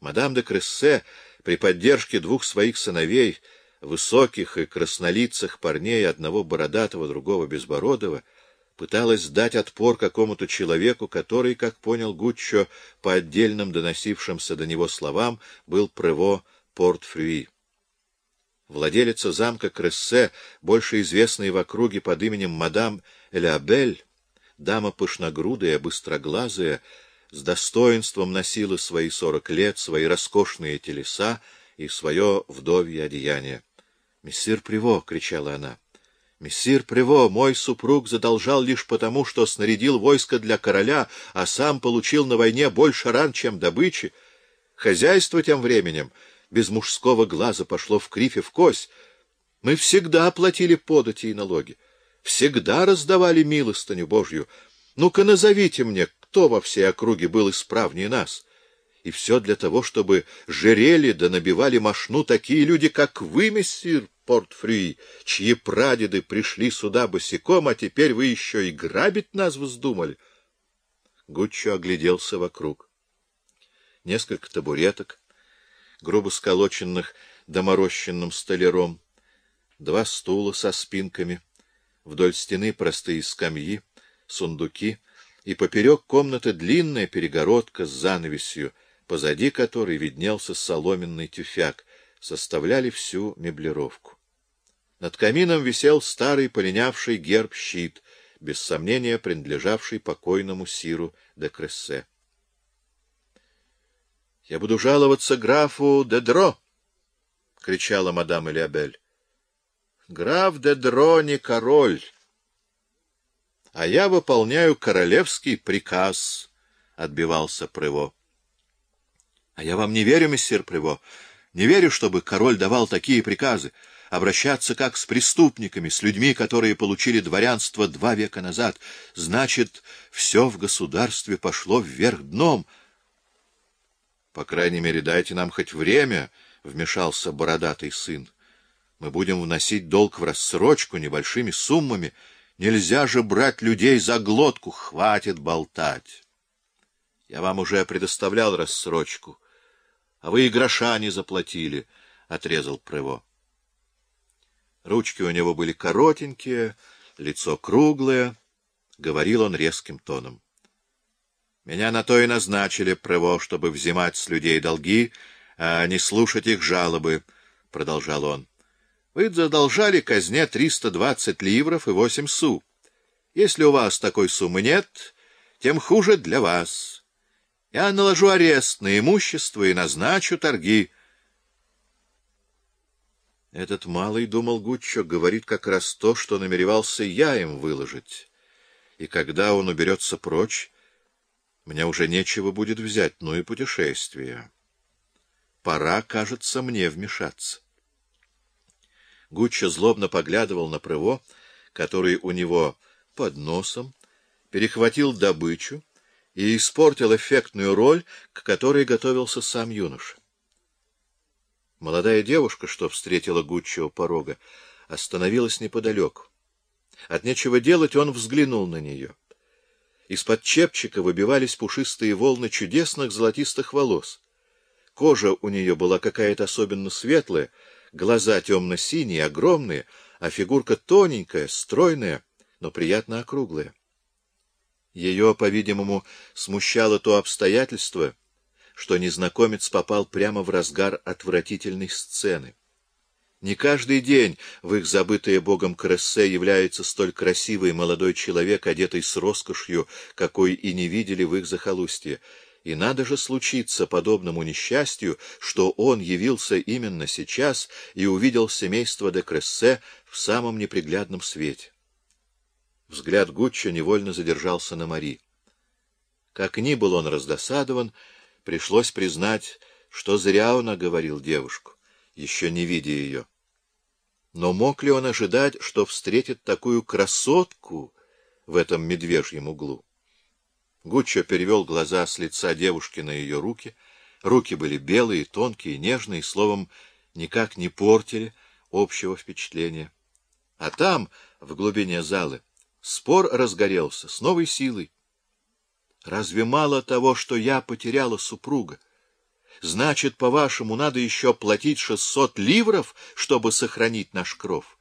Мадам де Крессе при поддержке двух своих сыновей, высоких и краснолицых парней, одного бородатого, другого безбородого, пыталась дать отпор какому-то человеку, который, как понял Гуччо по отдельным доносившимся до него словам, был Прево Порт-Фрюи. Владелица замка Крессе, больше известная в округе под именем мадам Элябель, дама пышногрудая, быстроглазая, с достоинством носила свои сорок лет, свои роскошные телеса и свое вдовье одеяние. — Мессир Приво! — кричала она. — Мессир Приво, мой супруг задолжал лишь потому, что снарядил войско для короля, а сам получил на войне больше ран, чем добычи. Хозяйство тем временем без мужского глаза пошло в кривь и в кость. Мы всегда платили подати и налоги, всегда раздавали милостыню Божью. Ну-ка назовите мне, кто во всей округе был исправнее нас. И все для того, чтобы жерели да набивали мошну такие люди, как вы, мессир Портфри, чьи прадеды пришли сюда босиком, а теперь вы еще и грабить нас вздумали. Гуччо огляделся вокруг. Несколько табуреток, грубо сколоченных доморощенным столяром, два стула со спинками, вдоль стены простые скамьи, сундуки — и поперек комнаты длинная перегородка с занавесью, позади которой виднелся соломенный тюфяк, составляли всю меблировку. Над камином висел старый полинявший герб-щит, без сомнения принадлежавший покойному Сиру де Крессе. — Я буду жаловаться графу Дедро! — кричала мадам Элиабель. — Граф Дедро не король! — А я выполняю королевский приказ, — отбивался Прево. — А я вам не верю, мессир Прево. Не верю, чтобы король давал такие приказы. Обращаться как с преступниками, с людьми, которые получили дворянство два века назад. Значит, все в государстве пошло вверх дном. — По крайней мере, дайте нам хоть время, — вмешался бородатый сын. — Мы будем вносить долг в рассрочку небольшими суммами, — Нельзя же брать людей за глотку, хватит болтать. Я вам уже предоставлял рассрочку, а вы и гроша не заплатили, — отрезал Прево. Ручки у него были коротенькие, лицо круглое, — говорил он резким тоном. Меня на то и назначили, Прево, чтобы взимать с людей долги, а не слушать их жалобы, — продолжал он. Вы задолжали казне 320 ливров и 8 су. Если у вас такой суммы нет, тем хуже для вас. Я наложу арест на имущество и назначу торги. Этот малый, думал Гуччо, говорит как раз то, что намеревался я им выложить. И когда он уберется прочь, мне уже нечего будет взять, ну и путешествие. Пора, кажется, мне вмешаться. Гуччо злобно поглядывал на Прево, который у него под носом перехватил добычу и испортил эффектную роль, к которой готовился сам юноша. Молодая девушка, что встретила Гуччо у порога, остановилась неподалеку. От нечего делать он взглянул на нее. Из-под чепчика выбивались пушистые волны чудесных золотистых волос. Кожа у нее была какая-то особенно светлая, глаза темно-синие, огромные, а фигурка тоненькая, стройная, но приятно округлая. Ее, по-видимому, смущало то обстоятельство, что незнакомец попал прямо в разгар отвратительной сцены. Не каждый день в их забытое богом Крессе является столь красивый молодой человек, одетый с роскошью, какой и не видели в их захолустье. И надо же случиться подобному несчастью, что он явился именно сейчас и увидел семейство де Крессе в самом неприглядном свете. Взгляд Гуччо невольно задержался на Мари. Как ни был он раздосадован, пришлось признать, что зря он оговорил девушку, еще не видя ее. Но мог ли он ожидать, что встретит такую красотку в этом медвежьем углу? Гуччо перевел глаза с лица девушки на ее руки. Руки были белые, тонкие, нежные, словом, никак не портили общего впечатления. А там, в глубине залы, спор разгорелся с новой силой. Разве мало того, что я потеряла супруга? Значит, по-вашему, надо еще платить шестьсот ливров, чтобы сохранить наш кров?